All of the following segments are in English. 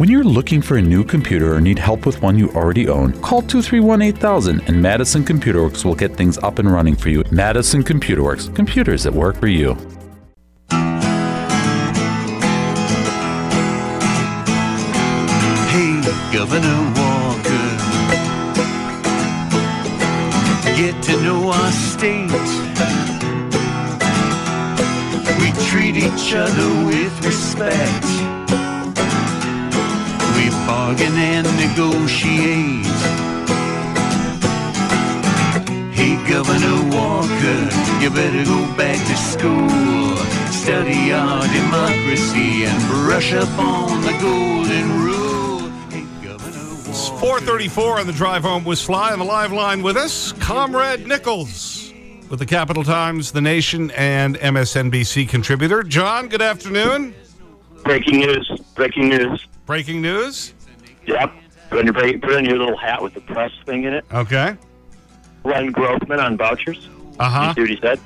When you're looking for a new computer or need help with one you already own, call 231 8000 and Madison Computer Works will get things up and running for you. Madison Computer Works, computers that work for you. Hey, Governor Walker, get to know our state. We treat each other with respect. Negotiate. Hey, Governor Walker, you better go back to school. Study our democracy and brush up on the golden rule. Hey, Governor It's 434 on the drive home with Sly on the live line with us, Comrade Nichols with the Capital Times, The Nation, and MSNBC contributor. John, good afternoon. Breaking news. Breaking news. Breaking news. Yep. Put on your, put on your little hat with the press thing in it. Okay. Glenn Grothman on vouchers. Uh-huh. You see what he said?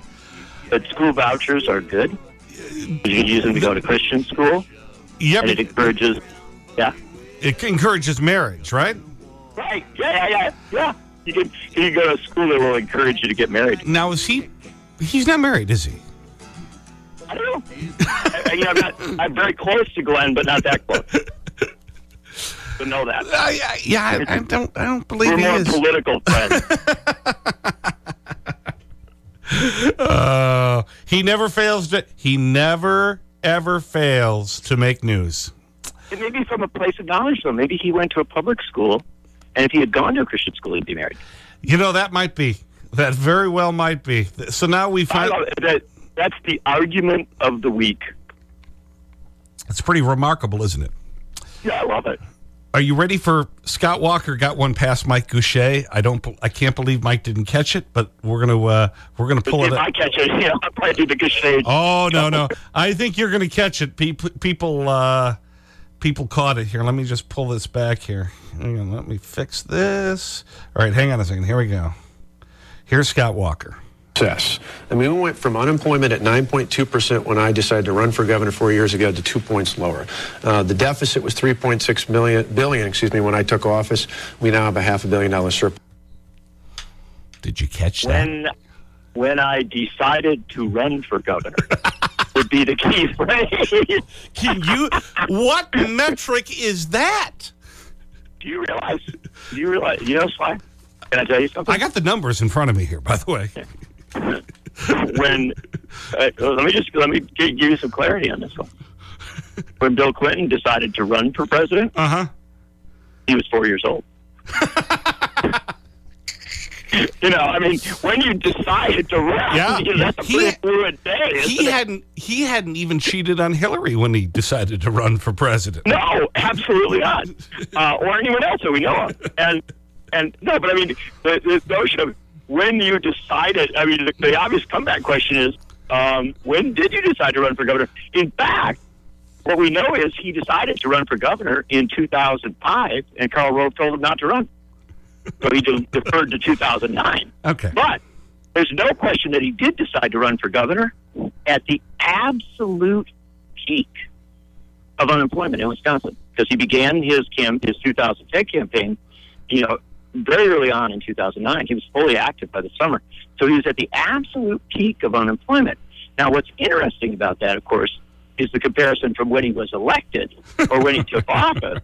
That school vouchers are good. You can use them to go to Christian school. Yeah, And it encourages... Yeah. it encourages marriage, right? Right. Yeah, yeah, yeah. Yeah. You can, you can go to school that will encourage you to get married. Now, is he, he's not married, is he? I don't know. I, you know, I'm, not, I'm very close to Glenn, but not that close. to know that. Uh, yeah, yeah I, I don't, I don't believe We're he more is. political friends. Uh, he never fails to, he never, ever fails to make news. It may be from a place of knowledge, though. Maybe he went to a public school, and if he had gone to a Christian school, he'd be married. You know, that might be. That very well might be. So now we find. That, that's the argument of the week. it's pretty remarkable, isn't it? Yeah, I love it. Are you ready for Scott Walker got one past Mike Gousha? I don't I can't believe Mike didn't catch it, but we're going to uh we're going to pull if it I up. catch it, you know, I'll probably do the shade. Oh, no, no. I think you're going to catch it. People people uh people caught it here. Let me just pull this back here. Hang on, let me fix this. All right, hang on a second. Here we go. Here's Scott Walker. Success. I mean, we went from unemployment at 9.2% when I decided to run for governor four years ago to two points lower. Uh, the deficit was 3.6 million billion, excuse me, when I took office. We now have a half a billion dollar surplus. Did you catch that? When, when I decided to run for governor, would be the key phrase. Can you What metric is that? do you realize? Do you realize? You know, Sly? Can I tell you something? I got the numbers in front of me here, by the way. when uh, let me just let me give you some clarity on this one. When Bill Clinton decided to run for president, Uh-huh. he was four years old. you know, I mean, when you decided to run, Yeah. you know, that's a He- pretty fluid day. He it? hadn't he hadn't even cheated on Hillary when he decided to run for president. No, absolutely not. Uh, or anyone else that we know of. And and no, but I mean, the, the notion of when you decided. I mean, the, the obvious comeback question is, um, when did you decide to run for governor? In fact, what we know is he decided to run for governor in 2005, and Karl Rove told him not to run. So he de- deferred to 2009. Okay. But there's no question that he did decide to run for governor at the absolute peak of unemployment in Wisconsin because he began his cam- his 2010 campaign, you know, very early on in 2009. He was fully active by the summer, so he was at the absolute peak of unemployment. Now, what's interesting about that, of course, is the comparison from when he was elected or when he took office,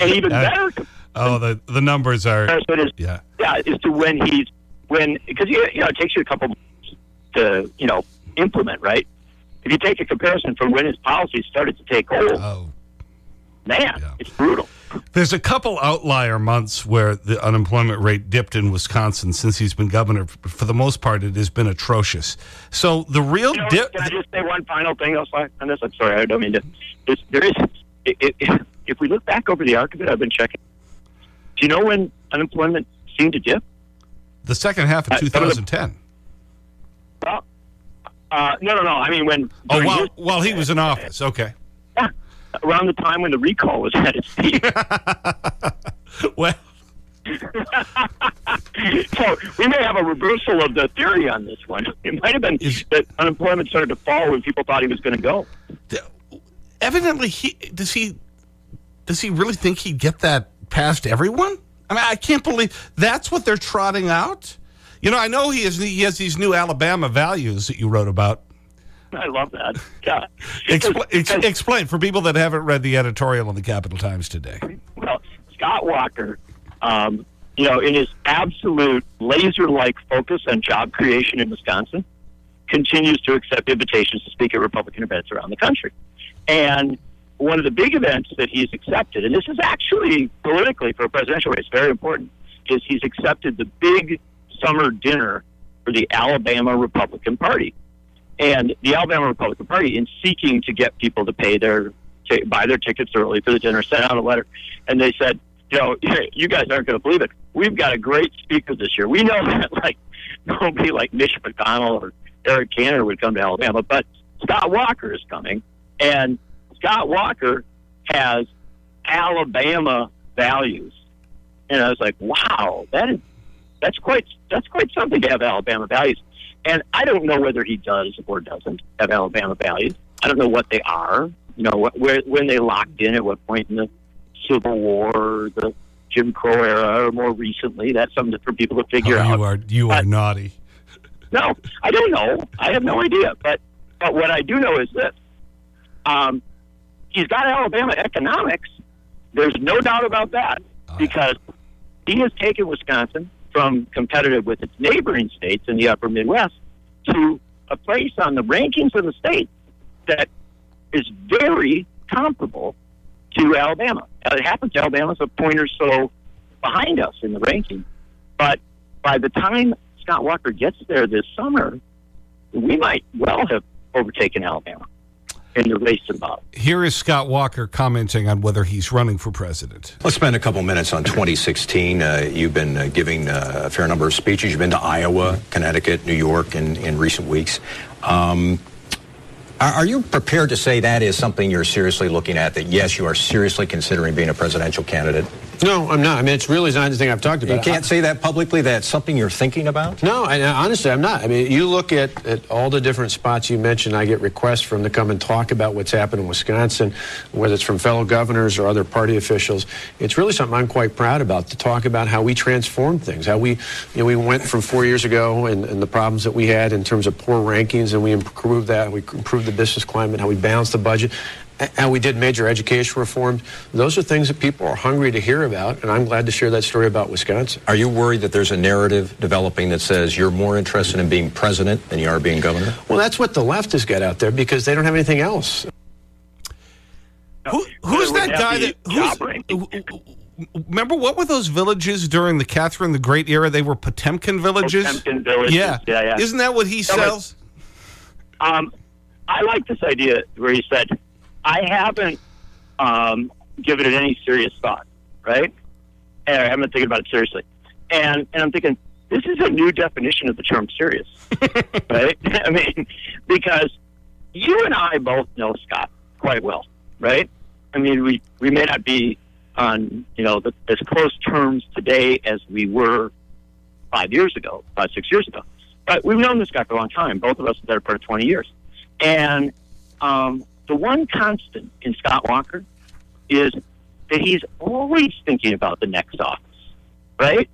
and even better Oh, the the numbers are comparison is yeah. yeah, is to when he's when because you, you know it takes you a couple months to you know implement right. If you take a comparison from when his policies started to take hold, Oh. Man, Yeah. it's brutal. There's a couple outlier months where the unemployment rate dipped in Wisconsin since he's been governor. For the most part, it has been atrocious. So the real You know, dip. can I just say one final thing else on this? I'm sorry, I don't mean to. There's, there is it, it, if we look back over the arc of it, I've been checking. Do you know when unemployment seemed to dip? The second half of Uh, some of the- 2010. Well, uh, no, no, no. I mean when Oh, while, while he was in office. Okay. Yeah, around the time when the recall was at its peak. Well, so we may have a reversal of the theory on this one. It might have been Is- that unemployment started to fall when people thought he was going to go. th- evidently, he does he does he really think he'd get that past everyone? I mean, I can't believe that's what they're trotting out. You know, I know he has, he has these new Alabama values that you wrote about. I love that. Yeah. Expl ex explain for people that haven't read the editorial in the Capital Times today. well, Scott Walker, um, you know, in his absolute laser-like focus on job creation in Wisconsin, continues to accept invitations to speak at Republican events around the country. And one of the big events that he's accepted, and this is actually politically for a presidential race very important, is he's accepted the big summer dinner for the Alabama Republican Party. And the Alabama Republican Party, in seeking to get people to pay their to buy their tickets early for the dinner, sent out a letter, and they said, you know, you guys aren't going to believe it. We've got a great speaker this year. We know that like nobody like Mitch McConnell or Eric Cantor would come to Alabama, but Scott Walker is coming, and Scott Walker has Alabama values. And I was like, wow, that is that's quite that's quite something to have Alabama values. And I don't know whether he does or doesn't have Alabama values. I don't know what they are. You know, where when they locked in at what point in the Civil War, or the Jim Crow era, or more recently. That's something for people to figure Oh, out. you are, you are But- naughty. No, I don't know. I have no idea. But but what I do know is this: um, he's got Alabama economics. There's no doubt about that because he has taken Wisconsin from competitive with its neighboring states in the upper Midwest to a place on the rankings of the state that is very comparable to Alabama. Uh, It happens Alabama's a point or so behind us in the ranking, but by the time Scott Walker gets there this summer, we might well have overtaken Alabama in the race about. Here is Scott Walker commenting on whether he's running for president. Let's spend a couple minutes on 2016. Uh, you've been uh, giving uh, a fair number of speeches. You've been to Iowa, Connecticut, New York in, in recent weeks. Um, are, are you prepared to say that is something you're seriously looking at, that yes, you are seriously considering being a presidential candidate? No, I'm not. I mean, it's really not anything I've talked about. You can't say that publicly, that's something you're thinking about? No, I, honestly, I'm not. I mean, you look at, at all the different spots you mentioned, I get requests from to come and talk about what's happened in Wisconsin, whether it's from fellow governors or other party officials. It's really something I'm quite proud about to talk about how we transformed things, how we, you know, we went from four years ago and, and the problems that we had in terms of poor rankings, and we improved that, we improved the business climate, how we balanced the budget. And we did major education reforms. Those are things that people are hungry to hear about, and I'm glad to share that story about Wisconsin. Are you worried that there's a narrative developing that says you're more interested in being president than you are being governor? Well, that's what the left has got out there because they don't have anything else. Who, who's that guy that? to be job Who's, ranking. remember what were those villages during the Catherine the Great era? They were Potemkin villages. Potemkin villages. Yeah, Yeah, yeah. Isn't that what he No, sells? Um, I like this idea where he said, I haven't um, given it any serious thought, right? And I haven't been thinking about it seriously. And, and I'm thinking, this is a new definition of the term serious, right? I mean, because you and I both know Scott quite well, right? I mean, we, we may not be on, you know, the, as close terms today as we were five years ago, five, six years ago. But we've known this guy for a long time, both of us the better part of 20 years. And um, the one constant in Scott Walker is that he's always thinking about the next office, right?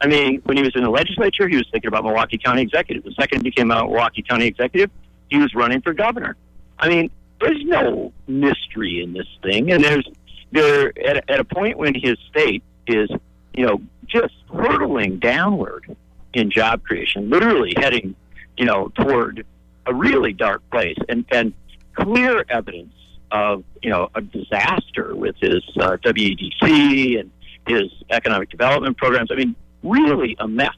I mean, when he was in the legislature, he was thinking about Milwaukee County Executive. The second he became a Milwaukee County Executive, he was running for governor. I mean, there's no mystery in this thing, and there's there at, a- at a point when his state is, you know, just hurtling downward in job creation, literally heading, you know, toward a really dark place, and and clear evidence of you know a disaster with his uh, WEDC and his economic development programs. I mean, really a mess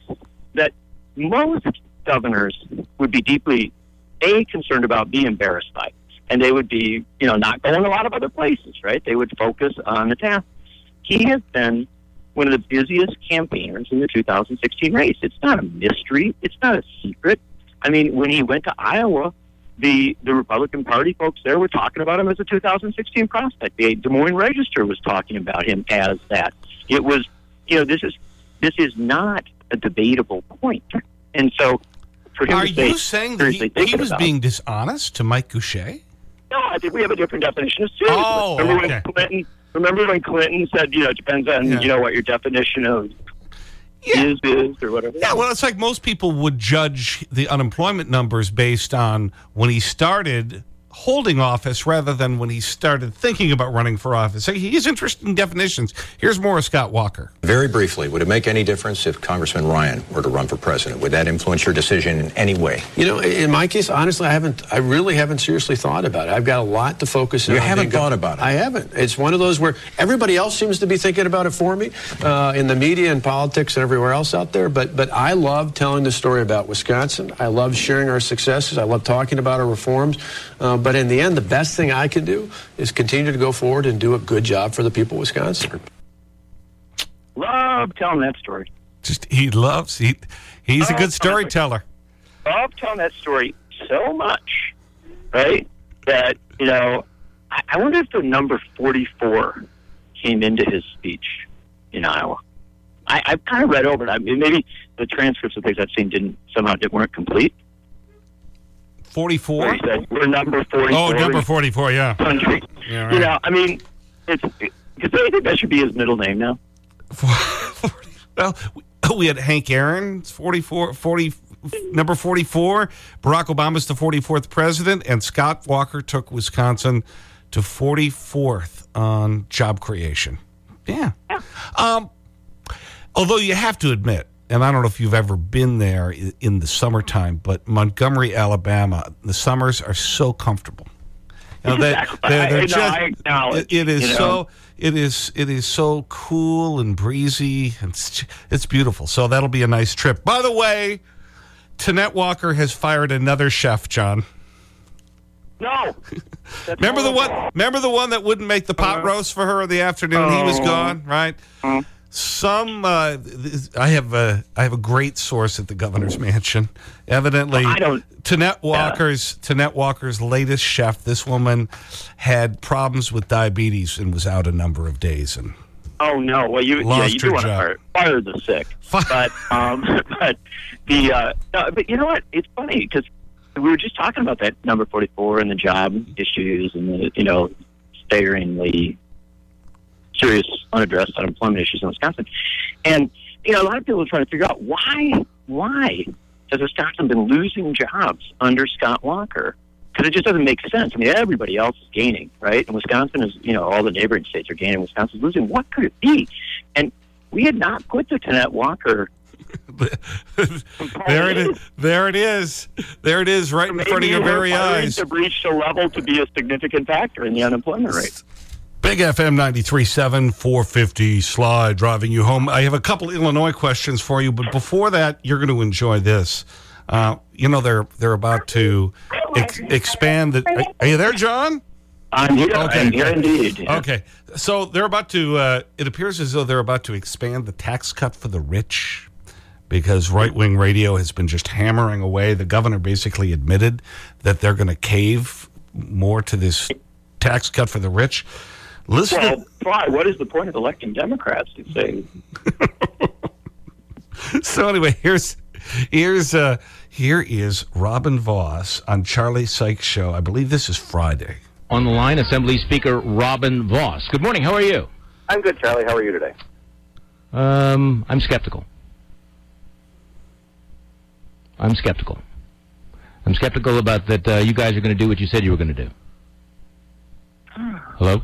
that most governors would be deeply a concerned about, be embarrassed by, and they would be you know not going a lot of other places. Right? They would focus on the task. He has been one of the busiest campaigners in the 2016 race. It's not a mystery. It's not a secret. I mean, when he went to Iowa, the the Republican Party folks there were talking about him as a 2016 prospect. The Des Moines Register was talking about him as that. It was, you know, this is this is not a debatable point. And so, for him Are to say, you saying that he, he was about- being dishonest to Mike Gousha? No, I think we have a different definition of seriousness. Oh, Remember okay. when Clinton remember when Clinton said, you know, it depends on, Yeah. you know, what your definition of Yeah. or whatever. Yeah, well, it's like most people would judge the unemployment numbers based on when he started holding office rather than when he started thinking about running for office. So He's interested in definitions. Here's more of Scott Walker. Very briefly, would it make any difference if Congressman Ryan were to run for president? Would that influence your decision in any way? You know, in my case, honestly, I haven't. I really haven't seriously thought about it. I've got a lot to focus on. You I haven't thought about it? I haven't. It's one of those where everybody else seems to be thinking about it for me uh, in the media and politics and everywhere else out there. But but I love telling the story about Wisconsin. I love sharing our successes. I love talking about our reforms. Uh, but in the end, the best thing I can do is continue to go forward and do a good job for the people of Wisconsin. Love telling that story. Just, he loves, he, he's a Oh, good storyteller. Love telling that story so much, right? That, you know, I, I wonder if the number 44 came into his speech in Iowa. I, I've kind of read over it. I mean, maybe the transcripts of things I've seen didn't somehow didn't, weren't complete. Where 44? we're number 44. Oh, number 44, yeah. country. Yeah, right. You know, I mean, it's, because I think that should be his middle name now. well, we- had Hank Aaron, 44, 40, number 44. Barack Obama's the 44th president, and Scott Walker took Wisconsin to 44th on job creation. Yeah. Um, although you have to admit, and I don't know if you've ever been there in the summertime, but Montgomery, Alabama, the summers are so comfortable. You know, Exactly. they're, they're no, just, I acknowledge, it- it is you know. so it is it is so cool and breezy and it's, it's beautiful. So that'll be a nice trip. By the way, Tonette Walker has fired another chef, John. No. Remember the one remember the one that wouldn't make the pot uh-huh. roast for her in the afternoon? He was Oh. gone, right? Uh-huh. Some uh, I have a I have a great source at the governor's mansion. Evidently, I don't- Tonette Walker's Tonette Walker's latest chef. This woman had problems with diabetes and was out a number of days. And Oh no! Well, you yeah, you her do want to job. fire, fire the sick, Fi- but um, but the uh, no, but you know what? It's funny because we were just talking about that number forty four and the job issues and the you know staggeringly serious unaddressed unemployment issues in Wisconsin, and you know a lot of people are trying to figure out why why has Wisconsin been losing jobs under Scott Walker? Because it just doesn't make sense. I mean, everybody else is gaining, right? And Wisconsin is, you know, all the neighboring states are gaining. Wisconsin's losing. What could it be? And we had not put the Tonette Walker. there it is. There it is. There it is, right in front of your very eyes. To reach a level to be a significant factor in the unemployment rate. Big FM 93.7, 450 slide driving you home. I have a couple Illinois questions for you, but before that, you're going to enjoy this. Uh, you know, they're, they're about to ex expand the. Are, are you there, John? I'm here. Okay. I'm here indeed. Okay. So they're about to, uh, it appears as though they're about to expand the tax cut for the rich because right wing radio has been just hammering away. The governor basically admitted that they're going to cave more to this tax cut for the rich. Listen, Well, why? What is the point of electing Democrats to say so anyway, here's here's uh here is Robin Vos on Charlie Sykes show. I believe this is Friday. On the line, Assembly Speaker Robin Vos. Good morning. How are you? I'm good, Charlie. How are you today? Um, I'm skeptical. I'm skeptical. I'm skeptical about that uh, you guys are going to do what you said you were going to do. Hello?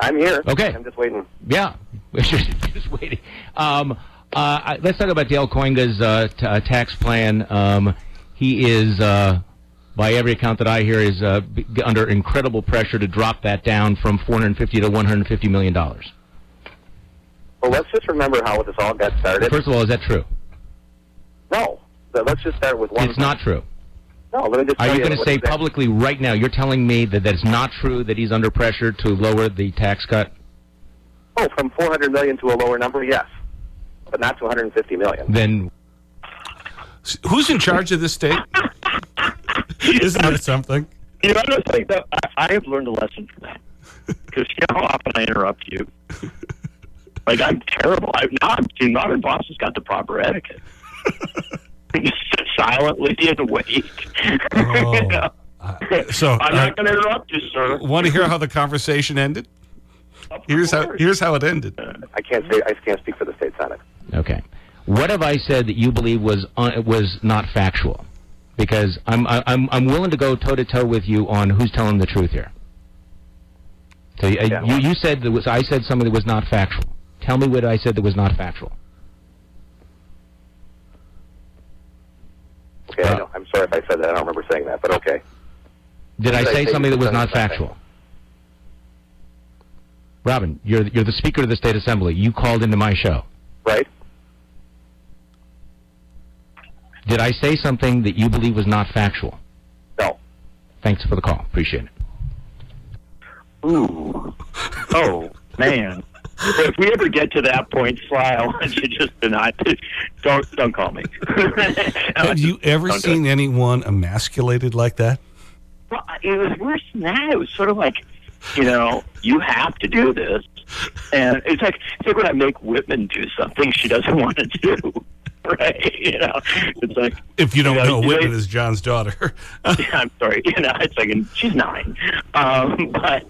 I'm here. Okay. I'm just waiting. Yeah, just, just waiting. Um, uh, I- let's talk about Dale Kooyenga's uh, uh, tax plan. Um, he is, uh, by every account that I hear, is uh, under incredible pressure to drop that down from 450 to 150 million dollars. Well, let's just remember how this all got started. First of all, is that true? no, let's just start with one. It's not true. No, let me just. Are tell you going to say exact- publicly right now? You're telling me that that's not true. That he's under pressure to lower the tax cut. Oh, from 400 million to a lower number, yes, but not to 150 million. Then Who's in charge of this state? Isn't that something? You know, I don't think that I, I have learned a lesson from that. Because you know how often I interrupt you. Like I'm terrible. I, now I'm seeing Robin Vos has got the proper etiquette. He just sit silently and wait. Oh. You know? So I'm uh, not going to interrupt you, sir. want to hear how the conversation ended? here's how, here's how it ended. I can't say I can't speak for the state senate. Okay. What have I said that you believe was uh, was not factual? Because I'm I'm I'm willing to go toe to toe with you on who's telling the truth here. So uh, Yeah. you you said that was I said something that was not factual. Tell me what I said that was not factual. Okay, I uh, know. I'm sorry if I said that. I don't remember saying that, but okay. Did I Did I say say something that was not factual? Robin, you're you're the Speaker of the State Assembly. You called into my show. Right? Did I say something that you believe was not factual? No. Thanks for the call. Appreciate it. Ooh. Oh, man. If we ever get to that point, Sly, I want you just to not don't don't call me. Have you ever Don't seen anyone emasculated like that? Well, it was worse than that. It was sort of like, you know, you have to do this, and it's like it's like when I make Whitman do something she doesn't want to do. Right? You know, it's like If you don't Yeah, know, you Whitman know- is John's daughter. I'm sorry. You know, it's like and she's nine. Um, but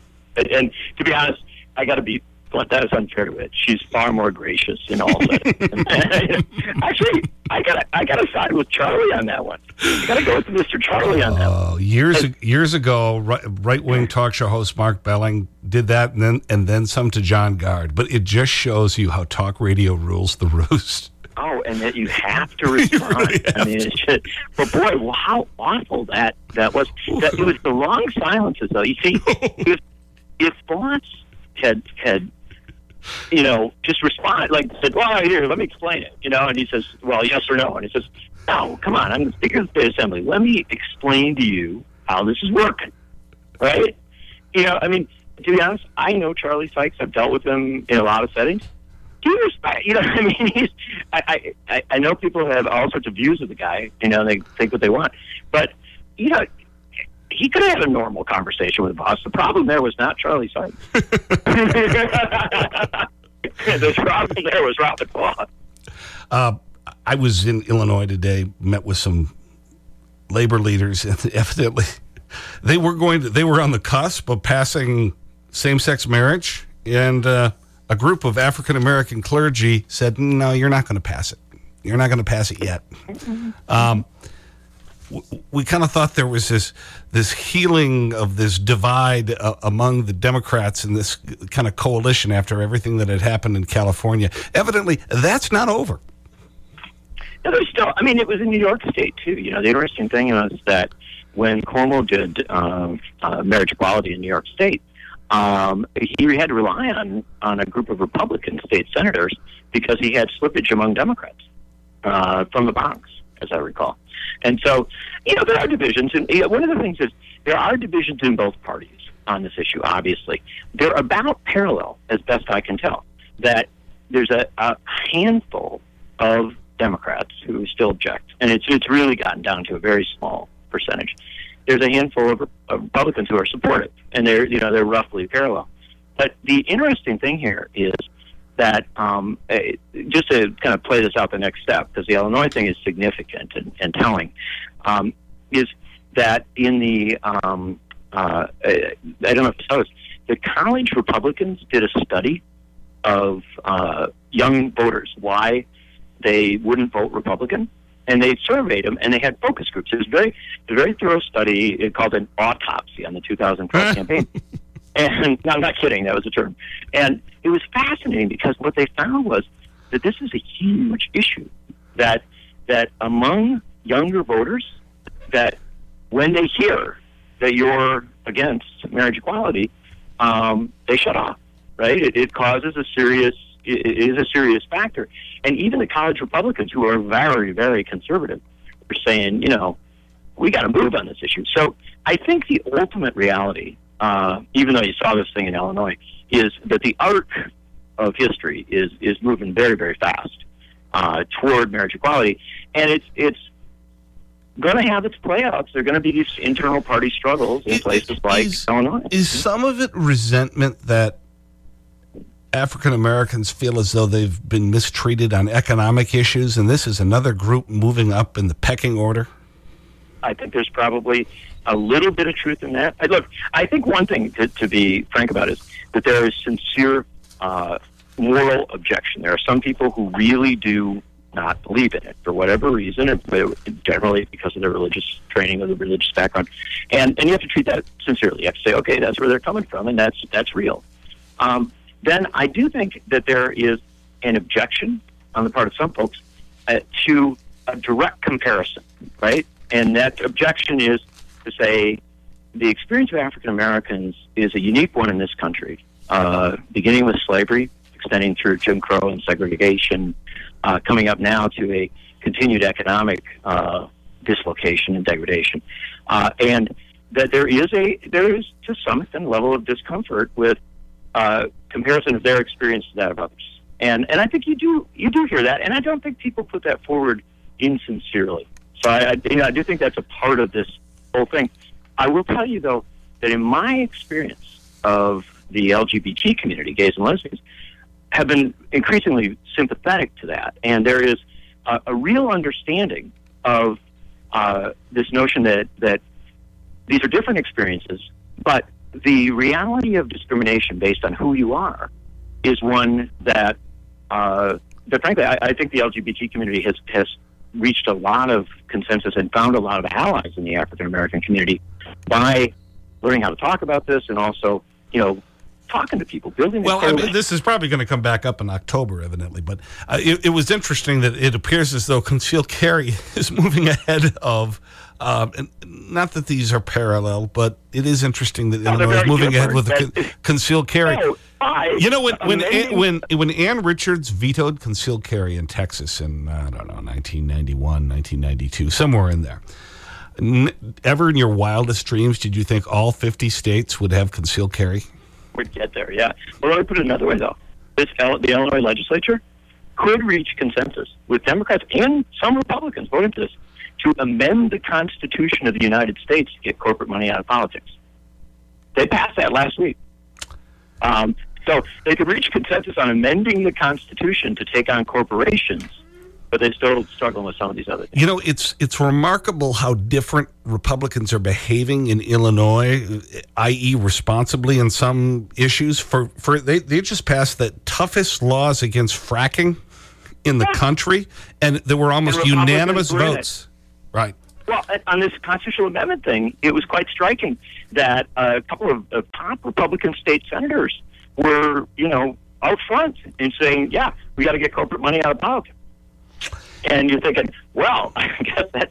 and to be honest, I got to be blunt. That is unfair to it. She's far more gracious in all settings. Actually, I got to I got to side with Charlie on that one. I got to go with Mr. Charlie on that. one. Oh, years years ago, right, right wing talk show host Mark Belling did that, and then and then some to John Gard. But it just shows you how talk radio rules the roost. Oh, and that you have to respond. I mean, it's just, but boy, well, how awful that that was. That, it was the long silences, though. You see, if if Boss had had you know just respond like said, "Well, here, let me explain it," you know, and he says, "Well, yes or no," and he says, "No, come on, I'm the Speaker of the State Assembly. Let me explain to you how this is working." Right? You know, I mean, to be honest, I know Charlie Sykes. I've dealt with him in a lot of settings do respect. You know, I mean, he's. I, I I know people have all sorts of views of the guy. You know, they think what they want, but you know, he could have had a normal conversation with the boss. The problem there was not Charlie Sykes. the problem there was Robert Boss. Uh, I was in Illinois today, met with some labor leaders, and evidently they were going to, they were on the cusp of passing same sex marriage, and uh, a group of African American clergy said, No, you're not going to pass it. You're not going to pass it yet. Um, w- we kind of thought there was this, this healing of this divide uh, among the Democrats and this kind of coalition after everything that had happened in California. Evidently, that's not over. No, there's still. I mean, it was in New York State too. You know, the interesting thing was that when Cuomo did um, uh, marriage equality in New York State, um, he had to rely on on a group of Republican state senators because he had slippage among Democrats uh, from the Bronx, as I recall. And so, you know, there are divisions, and you know, one of the things is there are divisions in both parties on this issue. Obviously, they're about parallel, as best I can tell. That there's a, a handful of Democrats who still object, and it's it's really gotten down to a very small percentage. There's a handful of, of Republicans who are supportive, and they're you know they're roughly parallel. But the interesting thing here is that um, eh, just to kind of play this out the next step, because the Illinois thing is significant and, and telling, um, is that in the um, uh, I don't know if you saw this, the college Republicans did a study of uh, young voters why they wouldn't vote Republican, and they surveyed them, and they had focus groups. It was very, a very thorough study called an autopsy on the 2012 campaign. And no, I'm not kidding. That was a term. And it was fascinating because what they found was that this is a huge issue. That that among younger voters, that when they hear that you're against marriage equality, um, they shut off. Right? It, it causes a serious. It, is a serious factor. And even the college Republicans, who are very, very conservative, are saying, you know, we got to move on this issue. So I think the ultimate reality, uh, even though you saw this thing in Illinois, is that the arc of history is is moving very very fast uh, toward marriage equality, and it's it's going to have its playouts. There are going to be these internal party struggles in places like Is- Illinois. Is some of it resentment that African Americans feel as though they've been mistreated on economic issues, and this is another group moving up in the pecking order? I think there's probably a little bit of truth in that. I, look, I think one thing to, to be frank about is that there is sincere uh, moral objection. There are some people who really do not believe in it for whatever reason, generally because of their religious training or the religious background. And and you have to treat that sincerely. You have to say, okay, that's where they're coming from, and that's that's real. Um, then I do think that there is an objection on the part of some folks uh, to a direct comparison, right? And that objection is to say the experience of African Americans is a unique one in this country, uh, beginning with slavery, extending through Jim Crow and segregation, uh, coming up now to a continued economic uh, dislocation and degradation, uh, and that there is a there is to some extent level of discomfort with uh, comparison of their experience to that of others, and and I think you do you do hear that, and I don't think people put that forward insincerely. So I, I, you know, I do think that's a part of this whole thing. I will tell you though that in my experience of the LGBT community, gays and lesbians, have been increasingly sympathetic to that, and there is a, a real understanding of uh, this notion that that these are different experiences, but the reality of discrimination based on who you are is one that uh, that frankly I, I think the LGBT community has has reached a lot of consensus and found a lot of allies in the African American community by learning how to talk about this and also you know talking to people, building. Well, I mean, this is probably going to come back up in October, evidently. But uh, it, it, was interesting that it appears as though concealed carry is moving ahead of. Um, and not that these are parallel, but it is interesting that no, Illinois is moving ahead with the con concealed carry. No, I, you know, when, when, Ann, when, when Ann Richards vetoed concealed carry in Texas in, I don't know, 1991, 1992, somewhere in there, ever in your wildest dreams did you think all 50 states would have concealed carry? Would get there. Yeah. Well, let me put it another way, though. This the Illinois legislature could reach consensus with Democrats and some Republicans voting for this to amend the Constitution of the United States to get corporate money out of politics. They passed that last week. Um, so they could reach consensus on amending the Constitution to take on corporations but they're still struggling with some of these other things. You know, it's, it's remarkable how different Republicans are behaving in Illinois, i.e., responsibly in some issues. For, for they, they just passed the toughest laws against fracking in the yeah. country, and there were almost unanimous votes. Right. Well, on this constitutional amendment thing, it was quite striking that a couple of, of top Republican state senators were, you know, out front and saying, yeah, we got to get corporate money out of politics and you're thinking, well, I guess that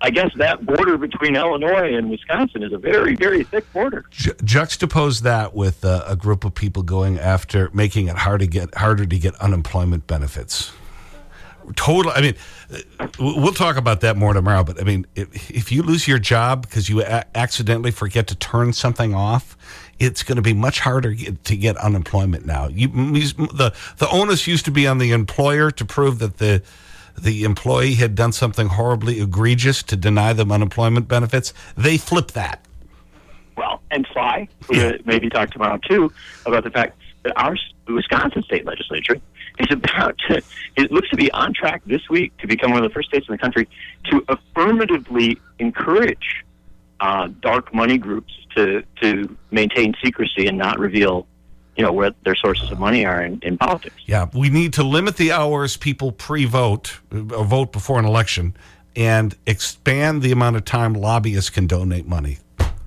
I guess that border between Illinois and Wisconsin is a very, very thick border. Ju juxtapose that with uh, a group of people going after making it hard to get harder to get unemployment benefits. Total. I mean, uh, we'll talk about that more tomorrow. But I mean, if, if you lose your job because you accidentally forget to turn something off, it's going to be much harder to get unemployment now. You, the, the onus used to be on the employer to prove that the the employee had done something horribly egregious to deny them unemployment benefits, they flip that. Well, and Sly, we maybe talk tomorrow too about the fact that our Wisconsin state legislature is about to, it looks to be on track this week to become one of the first states in the country to affirmatively encourage uh, dark money groups to, to maintain secrecy and not reveal you know, where their sources of money are in, in politics. Yeah, we need to limit the hours people pre-vote or vote before an election and expand the amount of time lobbyists can donate money.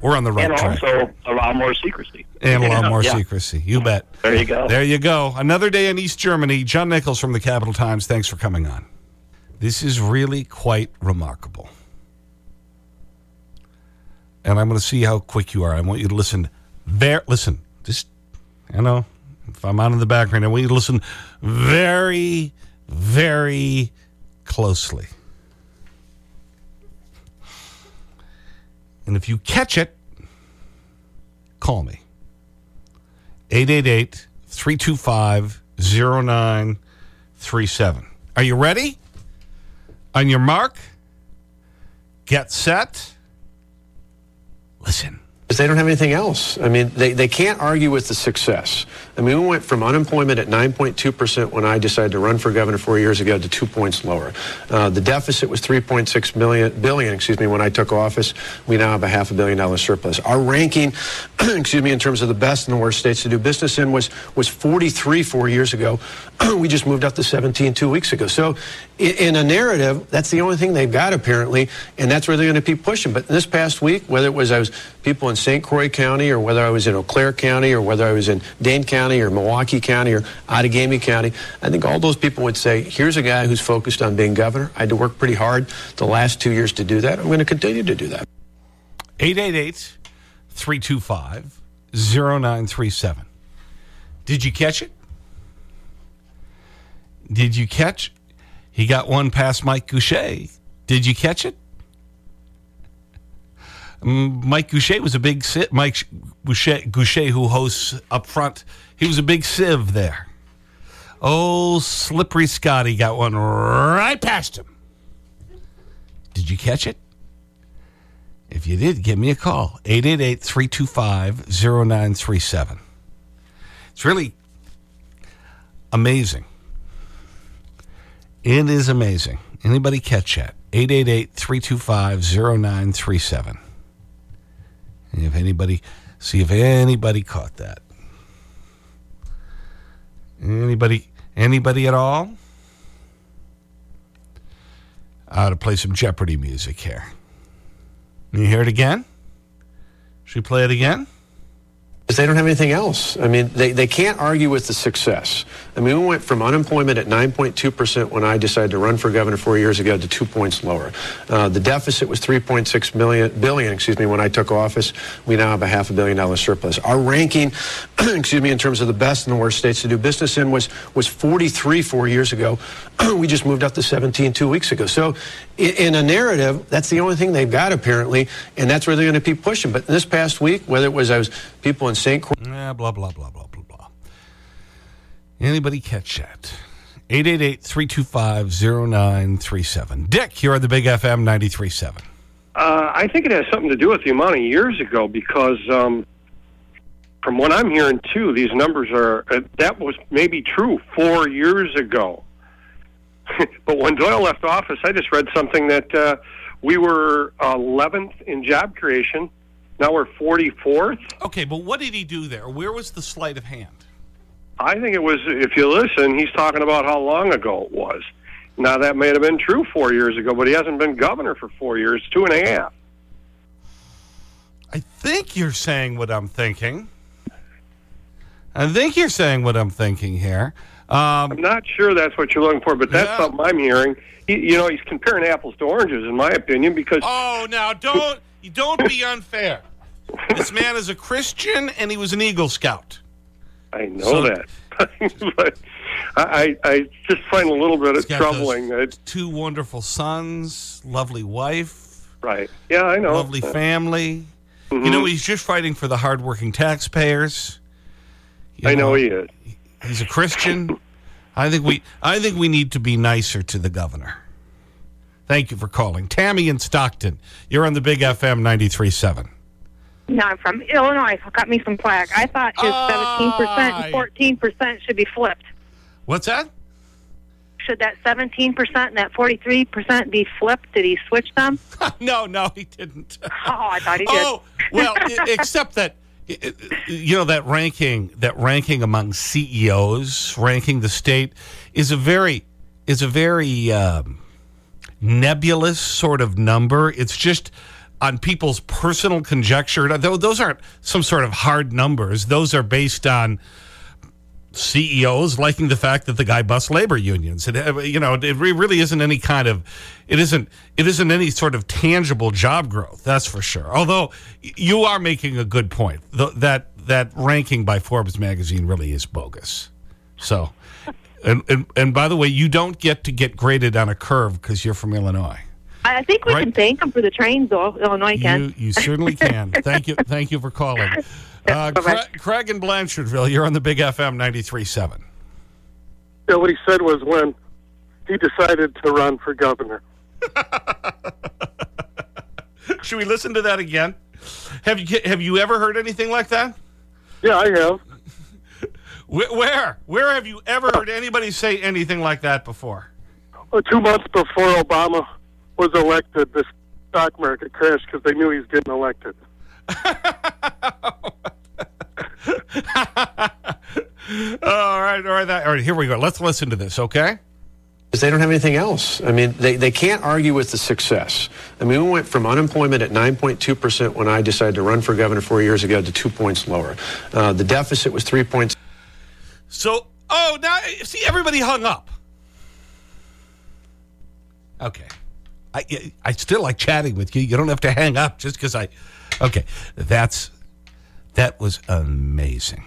We're on the right and track. And also allow more secrecy. And allow more yeah. secrecy. You bet. There you go. There you go. Another day in East Germany. John Nichols from the Capital Times. Thanks for coming on. This is really quite remarkable. And I'm going to see how quick you are. I want you to listen. There, listen, I know. If I'm out in the background, and we listen very, very closely. And if you catch it, call me. 888 325 0937. Are you ready? On your mark, get set, listen they don't have anything else. I mean, they, they can't argue with the success I mean, we went from unemployment at 9.2% when I decided to run for governor four years ago to two points lower. Uh, the deficit was 3.6 million billion, excuse me, when I took office. We now have a half a billion dollar surplus. Our ranking, excuse me, in terms of the best and the worst states to do business in was was 43 four years ago. we just moved up to 17 two weeks ago. So, in, in a narrative, that's the only thing they've got apparently, and that's where they're going to keep pushing. But this past week, whether it was I was people in St. Croix County or whether I was in Eau Claire County or whether I was in Dane County or Milwaukee County or Outagamie County, I think all those people would say, here's a guy who's focused on being governor. I had to work pretty hard the last two years to do that. I'm going to continue to do that. 888 325 0937. Did you catch it? Did you catch? He got one past Mike Gousha. Did you catch it? Mike Gousha was a big sit. Mike Gousha, Gousha, who hosts up front, he was a big sieve there. Oh, slippery Scotty got one right past him. Did you catch it? If you did, give me a call. 888 325 0937. It's really amazing. It is amazing. Anybody catch that? 888 325 0937. If anybody, see if anybody caught that. Anybody, anybody at all? I ought to play some Jeopardy music here. You hear it again? Should we play it again? Because they don't have anything else. I mean, they, they can't argue with the success. I mean, we went from unemployment at 9.2% when I decided to run for governor four years ago to two points lower. Uh, the deficit was 3.6 million billion, excuse me, when I took office. We now have a half a billion dollar surplus. Our ranking, excuse me, in terms of the best and the worst states to do business in was was 43 four years ago. we just moved up to 17 two weeks ago. So, in, in a narrative, that's the only thing they've got apparently, and that's where they're going to keep pushing. But this past week, whether it was I was people in St. Croix. Yeah, blah, blah, blah, blah, blah. Anybody catch that? 888 325 0937. Dick, you're on the Big FM 93.7. Uh, I think it has something to do with the amount of years ago because, um, from what I'm hearing too, these numbers are uh, that was maybe true four years ago. but when Doyle left office, I just read something that uh, we were 11th in job creation. Now we're 44th. Okay, but what did he do there? Where was the sleight of hand? I think it was, if you listen, he's talking about how long ago it was. Now, that may have been true four years ago, but he hasn't been governor for four years, two and a half. I think you're saying what I'm thinking. I think you're saying what I'm thinking here. Um, I'm not sure that's what you're looking for, but that's Yeah. something I'm hearing. He, you know, he's comparing apples to oranges, in my opinion, because oh, now don't, don't be unfair. This man is a Christian and he was an Eagle Scout. I know So- that. but I, I, I just find a little bit of troubling. those That, two wonderful sons, lovely wife, right. Yeah, I know. lovely family. You Mm-hmm. know, he's just fighting for the hardworking taxpayers. You I know he is. He's a Christian. I think we I think we need to be nicer to the governor. Thank you for calling. Tammy in Stockton. You're on the Big FM 93.7. No, I'm from Illinois. Got me some plaque. I thought his Ah, 17% and 14% should be flipped. What's that? Should that 17% and that 43% be flipped? Did he switch them? no, no, he didn't. Oh, I thought he did. Oh, well, except that i- i- you know that ranking that ranking among CEOs, ranking the state is a very is a very um, nebulous sort of number. It's just on people's personal conjecture. Those aren't some sort of hard numbers. Those are based on CEOs liking the fact that the guy busts labor unions. It, uh, you know, it really isn't any kind of, it isn't, it isn't any sort of tangible job growth. That's for sure. Although you are making a good point. That, that ranking by Forbes magazine really is bogus. So, and, and, and by the way, you don't get to get graded on a curve because you're from Illinois. I I think we Right. can thank him for the trains, though. Illinois can. You, you certainly can. thank you. Thank you for calling. Uh, Bye-bye. Cra Craig in Blanchardville, you're on the Big FM 93.7. Yeah, what he said was when he decided to run for governor. Should we listen to that again? Have you, have you ever heard anything like that? Yeah, I have. Where? Where have you ever heard anybody say anything like that before? Uh, two months before Obama was elected, the stock market crashed because they knew he was getting elected. all right, all right, that, all right. Here we go. Let's listen to this, okay? Because they don't have anything else. I mean, they, they can't argue with the success. I mean, we went from unemployment at 9.2% when I decided to run for governor four years ago to two points lower. Uh, the deficit was three points. So, oh, now, see, everybody hung up. Okay. I, I still like chatting with you. You don't have to hang up just because I. Okay. That's, that was amazing.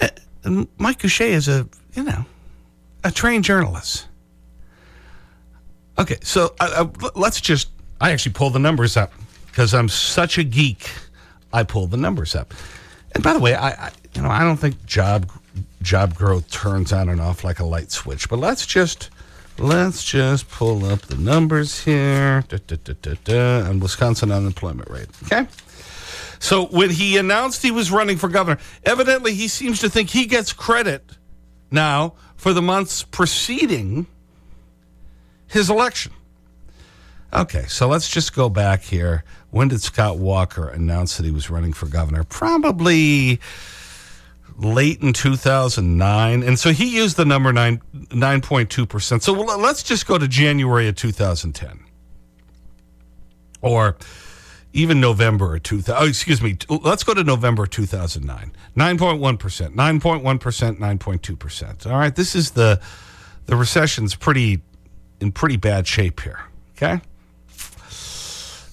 Uh, and Mike Gousha is a, you know, a trained journalist. Okay. So uh, uh, let's just, I actually pulled the numbers up because I'm such a geek. I pulled the numbers up. And by the way, I, I, you know, I don't think job, job growth turns on and off like a light switch, but let's just, let's just pull up the numbers here. Da, da, da, and Wisconsin unemployment rate. Okay. So when he announced he was running for governor, evidently he seems to think he gets credit now for the months preceding his election. Okay, so let's just go back here. When did Scott Walker announce that he was running for governor? Probably late in 2009. And so he used the number 9, 9.2%. So let's just go to January of 2010. Or even November of 2000. Oh, excuse me. Let's go to November 2009. 9.1%, 9.1%, 9.2%. All right. This is the, the recession's pretty, in pretty bad shape here. Okay.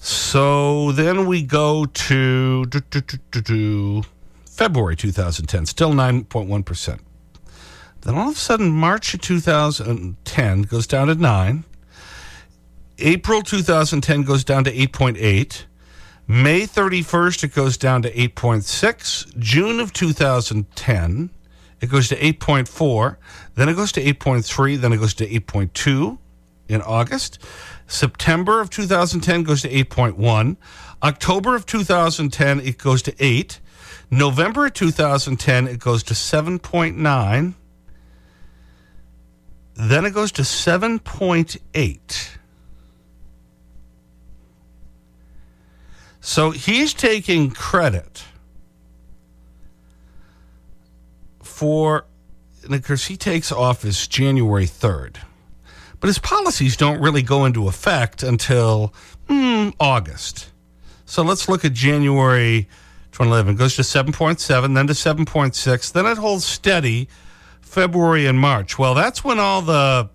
So then we go to do, do, do, February 2010, still 9.1%. Then all of a sudden, March of 2010 goes down to 9. April 2010 goes down to 8.8. May 31st, it goes down to 8.6. June of 2010, it goes to 8.4. Then it goes to 8.3. Then it goes to 8.2 in August. September of 2010 goes to 8.1. October of 2010, it goes to 8. November 2010, it goes to 7.9. Then it goes to 7.8. So he's taking credit for, and of course, he takes office January 3rd. But his policies don't really go into effect until hmm, August. So let's look at January 2011. It goes to 7.7, then to 7.6. Then it holds steady February and March. Well, that's when all the,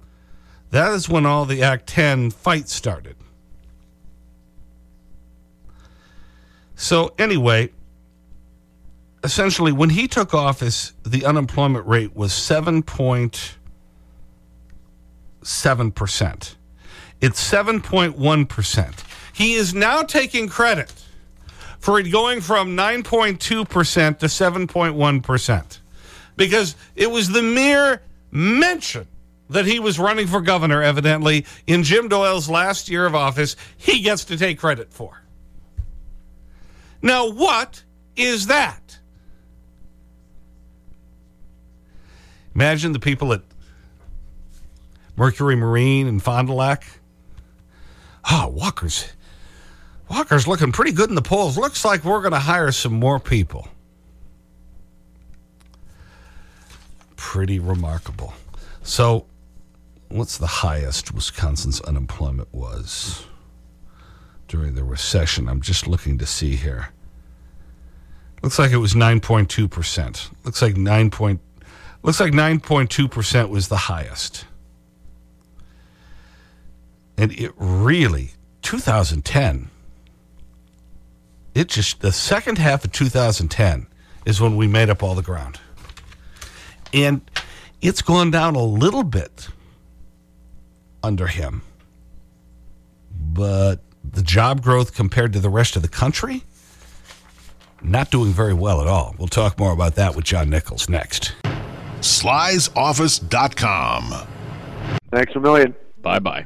that is when all the Act 10 fights started. So anyway, essentially when he took office, the unemployment rate was 7.7%. It's 7.1%. He is now taking credit for it going from 9.2% to 7.1% because it was the mere mention that he was running for governor, evidently, in Jim Doyle's last year of office, he gets to take credit for. Now, what is that? Imagine the people at Mercury Marine and Fond du Lac. Oh, Walker's, Walker's looking pretty good in the polls. Looks like we're going to hire some more people. Pretty remarkable. So, what's the highest Wisconsin's unemployment was? during the recession. I'm just looking to see here. Looks like it was 9.2%. Looks like 9 point, looks like 9.2% was the highest. And it really, 2010, it just, the second half of 2010 is when we made up all the ground. And it's gone down a little bit under him. But the job growth compared to the rest of the country, not doing very well at all. We'll talk more about that with John Nichols next. Sly'sOffice.com. Thanks a million. Bye bye.